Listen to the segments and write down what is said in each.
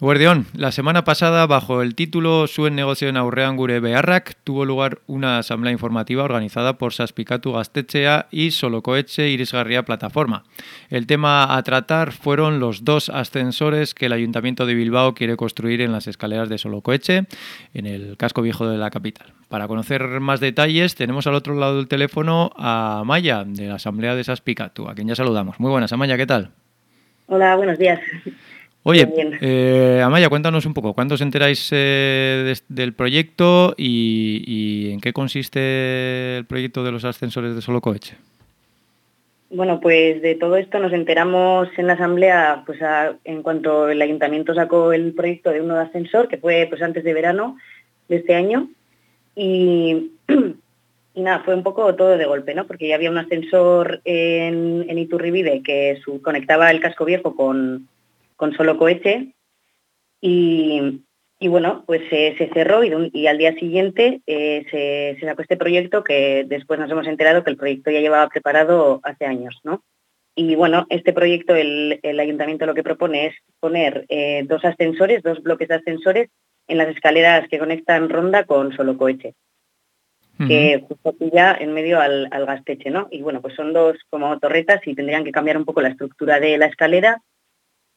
Guardión, la semana pasada, bajo el título Suen negocio en Aurrean Gure tuvo lugar una asamblea informativa organizada por Saspicatu Gastechea y Solocoeche Irisgarria Plataforma. El tema a tratar fueron los dos ascensores que el Ayuntamiento de Bilbao quiere construir en las escaleras de Solocoeche, en el casco viejo de la capital. Para conocer más detalles, tenemos al otro lado del teléfono a Amaya, de la Asamblea de Saspicatu, a quien ya saludamos. Muy buenas, Amaya, ¿qué tal? Hola, buenos días. Oye, eh, Amaya, cuéntanos un poco, ¿cuándo os enteráis eh, del proyecto y, en qué consiste el proyecto de los ascensores de Solo Coche? Bueno, pues de todo esto nos enteramos en la asamblea pues en cuanto el ayuntamiento sacó el proyecto de un nuevo ascensor, que fue pues antes de verano de este año. Y, nada, fue un poco todo de golpe, ¿no? Porque ya había un ascensor en, en Iturribide que conectaba el casco viejo con, con solo cohete y, bueno, pues se cerró y, al día siguiente eh, se, sacó este proyecto que después nos hemos enterado que el proyecto ya llevaba preparado hace años, ¿no? Y bueno, este proyecto el, ayuntamiento lo que propone es poner eh, dos ascensores, dos bloques de ascensores en las escaleras que conectan Ronda con solo cohete que justo pilla en medio al, al, gasteche, ¿no? Y bueno, pues son dos como torretas y tendrían que cambiar un poco la estructura de la escalera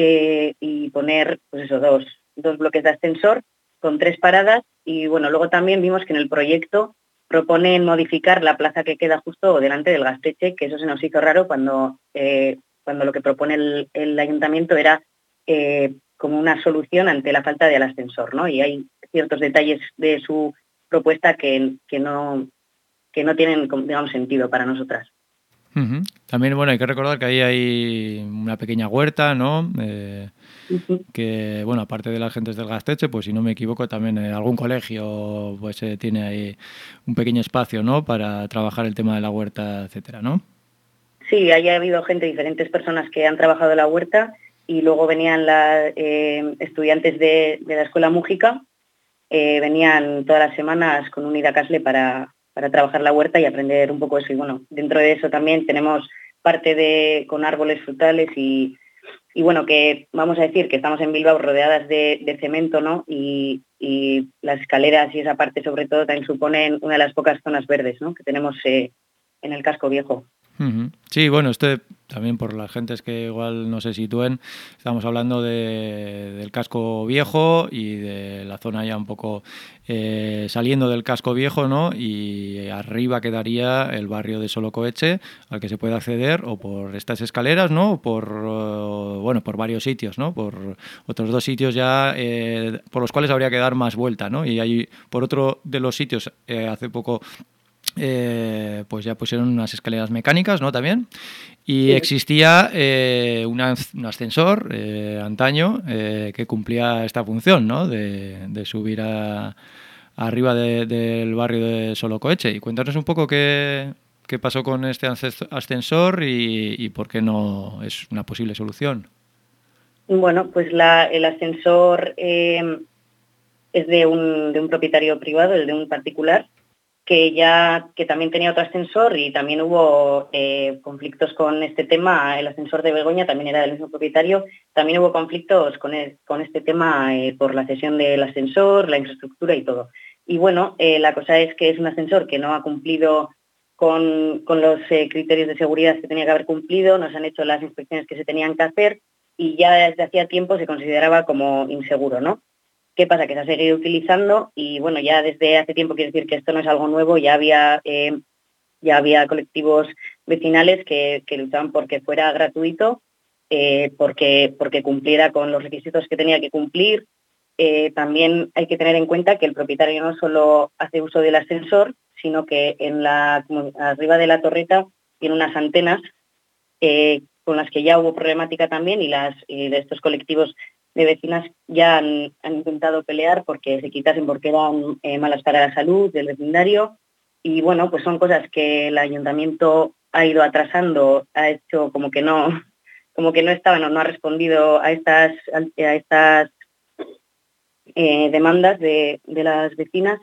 eh, y poner pues eso, dos, dos bloques de ascensor con tres paradas y bueno, luego también vimos que en el proyecto proponen modificar la plaza que queda justo delante del gasteche, que eso se nos hizo raro cuando, eh, cuando lo que propone el, ayuntamiento era eh, como una solución ante la falta del ascensor, ¿no? Y hay ciertos detalles de su propuesta que, que, no, que no tienen, digamos, sentido para nosotras. También, bueno, hay que recordar que ahí hay una pequeña huerta, ¿no? Eh, que, bueno, aparte de las gentes del Gasteche, pues si no me equivoco, también eh, algún colegio pues eh, tiene ahí un pequeño espacio, ¿no? Para trabajar el tema de la huerta, etcétera, ¿no? Sí, ahí ha habido gente, diferentes personas que han trabajado la huerta y luego venían las estudiantes de, la Escuela Mújica, venían todas las semanas con un Ida Casle para, para trabajar la huerta y aprender un poco eso. Y bueno, dentro de eso también tenemos parte de con árboles frutales y, bueno, que vamos a decir que estamos en Bilbao rodeadas de, cemento, ¿no? Y, las escaleras y esa parte sobre todo también suponen una de las pocas zonas verdes, ¿no? Que tenemos eh, en el casco viejo. Sí, bueno, este también por las gentes que igual no se sitúen, estamos hablando del casco viejo y de la zona ya un poco eh, saliendo del casco viejo, ¿no? Y arriba quedaría el barrio de Solocoeche, al que se puede acceder o por estas escaleras, ¿no? O por, eh, bueno, por varios sitios, ¿no? Por otros dos sitios ya eh, por los cuales habría que dar más vuelta, ¿no? Y hay por otro de los sitios, hace poco eh, pues ya pusieron unas escaleras mecánicas, ¿no? También. Y existía eh, un ascensor eh, antaño que cumplía esta función, ¿no? De, subir a, arriba del barrio de Solocoeche. Y cuéntanos un poco qué, qué pasó con este ascensor y, por qué no es una posible solución. Bueno, pues el ascensor es de un, de un propietario privado, el de un particular, que ya que también tenía otro ascensor y también hubo eh, conflictos con este tema. El ascensor de Begoña también era del mismo propietario. También hubo conflictos con, con este tema eh, por la cesión del ascensor, la infraestructura y todo. Y bueno, eh, la cosa es que es un ascensor que no ha cumplido con, con los criterios de seguridad que tenía que haber cumplido, no se han hecho las inspecciones que se tenían que hacer y ya desde hacía tiempo se consideraba como inseguro, ¿no? ¿Qué pasa? Que se ha seguido utilizando y bueno, ya desde hace tiempo quiero decir que esto no es algo nuevo, ya había, eh, ya había colectivos vecinales que, luchaban porque fuera gratuito, eh, porque, porque cumpliera con los requisitos que tenía que cumplir. Eh, también hay que tener en cuenta que el propietario no solo hace uso del ascensor, sino que en la, arriba de la torreta tiene unas antenas con las que ya hubo problemática también y las de estos colectivos de vecinas ya han, intentado pelear porque se quitasen porque eran eh, malas para la salud del vecindario. Y bueno, pues son cosas que el ayuntamiento ha ido atrasando, ha hecho como que no, como que no estaban o no ha respondido a estas, a estas eh, demandas de, de las vecinas.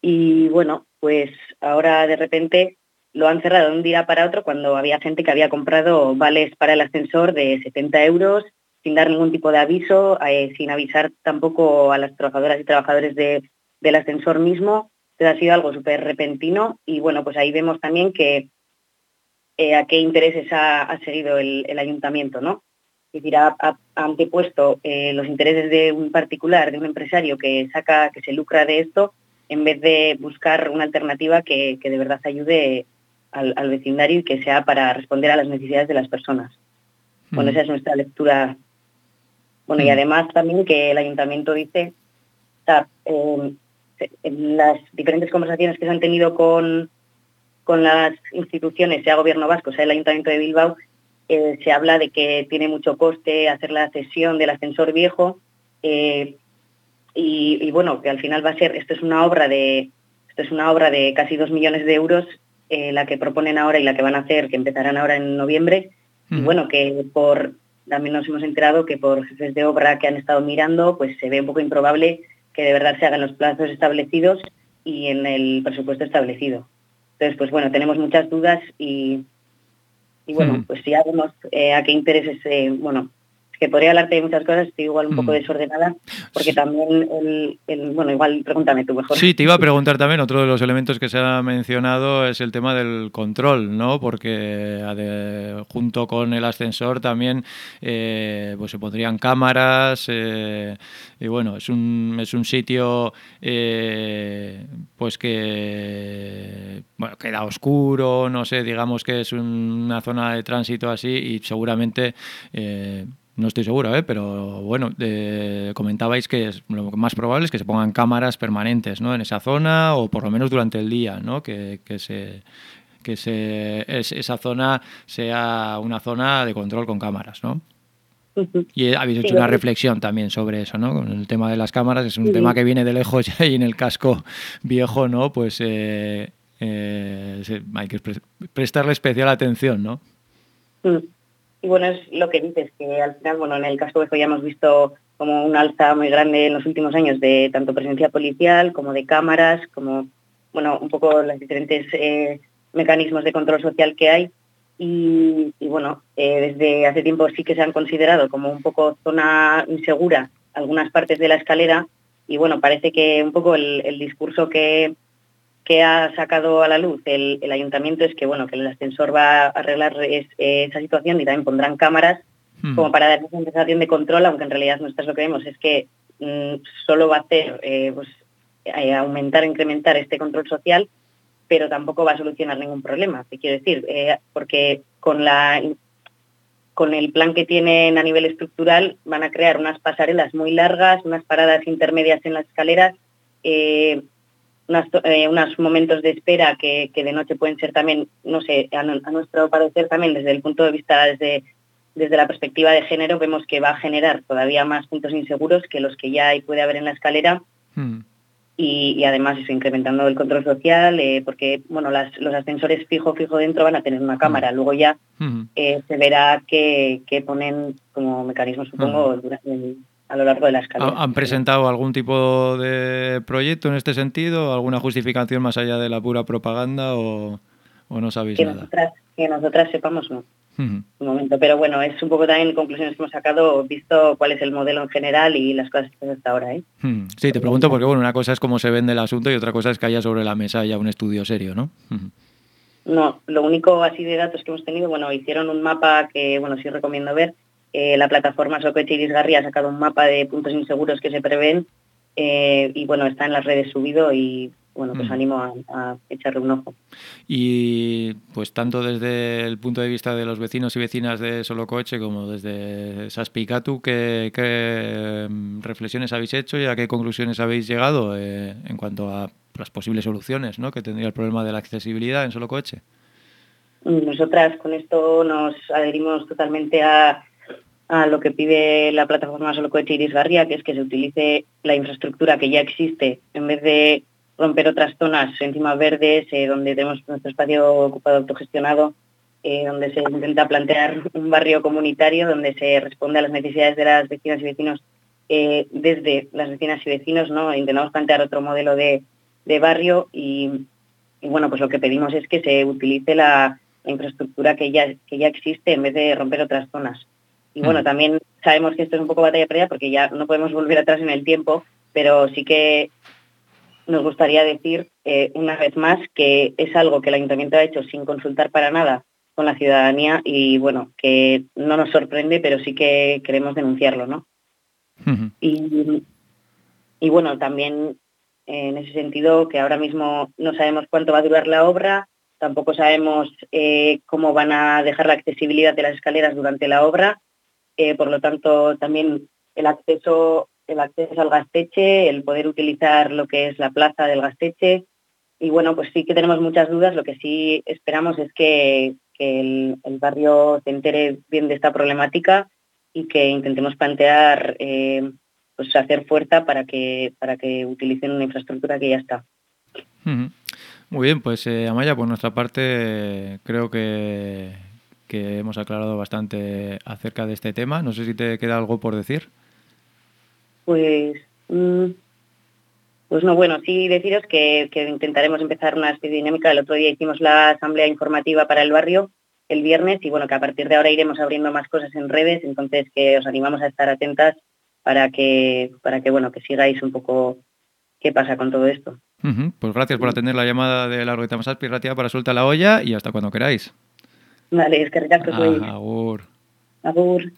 Y bueno, pues ahora de repente lo han cerrado de un día para otro cuando había gente que había comprado vales para el ascensor de 70 euros sin dar ningún tipo de aviso, eh, sin avisar tampoco a las trabajadoras y trabajadores del ascensor mismo. Entonces ha sido algo súper repentino y bueno, pues ahí vemos también que eh, a qué intereses ha, seguido el, ayuntamiento, ¿no? Es decir, ha, antepuesto eh, los intereses de un particular, de un empresario que saca, que se lucra de esto, en vez de buscar una alternativa que, de verdad ayude al, vecindario y que sea para responder a las necesidades de las personas. Bueno, mm. esa es nuestra lectura. Bueno, y mm. además también que el ayuntamiento dice, eh, en las diferentes conversaciones que se han tenido con, con las instituciones, sea gobierno vasco, sea el Ayuntamiento de Bilbao, eh, se habla de que tiene mucho coste hacer la cesión del ascensor viejo eh, y, bueno, que al final va a ser, esto es una obra de, esto es una obra de casi dos millones de euros, eh, la que proponen ahora y la que van a hacer, que empezarán ahora en noviembre, y bueno, que por, también nos hemos enterado que por jefes de obra que han estado mirando, pues se ve un poco improbable que de verdad se hagan los plazos establecidos y en el presupuesto establecido. Entonces, pues bueno, tenemos muchas dudas y, bueno, hmm. pues ya vemos eh, a qué intereses, eh, bueno, que podría hablarte de muchas cosas, estoy igual un poco mm. desordenada, porque también, el, bueno, igual pregúntame tú mejor. Sí, te iba a preguntar también, otro de los elementos que se ha mencionado es el tema del control, ¿no? Porque junto con el ascensor también eh, pues se pondrían cámaras, eh, y bueno, es un, es un sitio eh, pues que bueno, queda oscuro, no sé, digamos que es una zona de tránsito así y seguramente no estoy seguro, ¿eh? pero bueno, comentabais que lo más probable es que se pongan cámaras permanentes ¿no? en esa zona o por lo menos durante el día, ¿no? que, que se que se, esa zona sea una zona de control con cámaras, ¿no? Y habéis hecho una reflexión también sobre eso, ¿no? Con el tema de las cámaras, es un tema que viene de lejos ya y en el casco viejo, ¿no? Pues eh, eh, hay que prestarle especial atención, ¿no? Mm. Y bueno, es lo que dices, que al final, bueno, en el caso de ya hemos visto como un alza muy grande en los últimos años de tanto presencia policial como de cámaras, como, bueno, un poco los diferentes eh, mecanismos de control social que hay. Y, bueno, eh, desde hace tiempo sí que se han considerado como un poco zona insegura algunas partes de la escalera y bueno, parece que un poco el discurso que, que ha sacado a la luz el, ayuntamiento es que bueno que el ascensor va a arreglar esa situación y también pondrán cámaras hmm. como para dar una sensación de control, aunque en realidad nosotros lo que vemos es que mm, solo va a hacer eh, pues, eh, aumentar, incrementar este control social, pero tampoco va a solucionar ningún problema. Te quiero decir, eh, porque con la con el plan que tienen a nivel estructural van a crear unas pasarelas muy largas, unas paradas intermedias en las escaleras eh, unos momentos de espera que, de noche pueden ser también, no sé, a, nuestro parecer también desde el punto de vista, desde, desde la perspectiva de género, vemos que va a generar todavía más puntos inseguros que los que ya hay, puede haber en la escalera. Hmm. Y, además eso, incrementando el control social, eh, porque bueno, los ascensores fijo, fijo dentro van a tener una cámara. Hmm. Luego ya hmm. Eh, se verá que, ponen como mecanismo, supongo, durante el, a lo largo de la escalera. ¿Han presentado algún tipo de proyecto en este sentido? ¿Alguna justificación más allá de la pura propaganda o, no sabéis que nada? Nosotras, que nosotras sepamos, no. Un momento, pero bueno, es un poco también conclusiones que hemos sacado, visto cuál es el modelo en general y las cosas que hasta ahora. ¿eh? Sí, te pregunto porque bueno, una cosa es cómo se vende el asunto y otra cosa es que haya sobre la mesa ya un estudio serio, ¿no? No, lo único así de datos que hemos tenido, bueno, hicieron un mapa que, bueno, sí recomiendo ver, eh, la plataforma Socoche Irisgarri ha sacado un mapa de puntos inseguros que se prevén eh, y bueno, está en las redes subido y bueno, pues mm. animo a, echarle un ojo. Y pues tanto desde el punto de vista de los vecinos y vecinas de Solocoche como desde Saspicatu, ¿qué, ¿qué, mm, reflexiones habéis hecho y a qué conclusiones habéis llegado eh, en cuanto a las posibles soluciones ¿no? que tendría el problema de la accesibilidad en Solocoche? Nosotras con esto nos adherimos totalmente a lo que pide la plataforma Solo Coche Iris Garría, que es que se utilice la infraestructura que ya existe en vez de romper otras zonas encima verdes, eh, donde tenemos nuestro espacio ocupado autogestionado, eh, donde se intenta plantear un barrio comunitario, donde se responde a las necesidades de las vecinas y vecinos eh, desde las vecinas y vecinos, ¿no? Intentamos plantear otro modelo de, barrio y, bueno, pues lo que pedimos es que se utilice la, infraestructura que ya existe en vez de romper otras zonas. Y bueno, mm. también sabemos que esto es un poco batalla perdida porque ya no podemos volver atrás en el tiempo, pero sí que nos gustaría decir eh, una vez más que es algo que el ayuntamiento ha hecho sin consultar para nada con la ciudadanía y bueno, que no nos sorprende, pero sí que queremos denunciarlo, ¿no? y, y, bueno, también en ese sentido que ahora mismo no sabemos cuánto va a durar la obra, tampoco sabemos eh, cómo van a dejar la accesibilidad de las escaleras durante la obra, eh, por lo tanto también el acceso el acceso al Gasteche, el poder utilizar lo que es la plaza del Gasteche. Y bueno, pues sí que tenemos muchas dudas. Lo que sí esperamos es que, el, barrio se entere bien de esta problemática y que intentemos plantear, eh, pues hacer fuerza para que, para que utilicen una infraestructura que ya está. Muy bien, pues eh, Amaya, por nuestra parte creo que, que hemos aclarado bastante acerca de este tema. No sé si te queda algo por decir. Pues, mm, pues no, bueno, sí deciros que, intentaremos empezar una especie de dinámica. El otro día hicimos la asamblea informativa para el barrio el viernes y bueno, que a partir de ahora iremos abriendo más cosas en redes, entonces que os animamos a estar atentas para que, para que bueno, que sigáis un poco qué pasa con todo esto. Pues gracias por atender la llamada de Largo de Tamasaspi, Ratia, para Suelta la Olla y hasta cuando queráis. Vale, es que ricasco soy. Agur. Agur.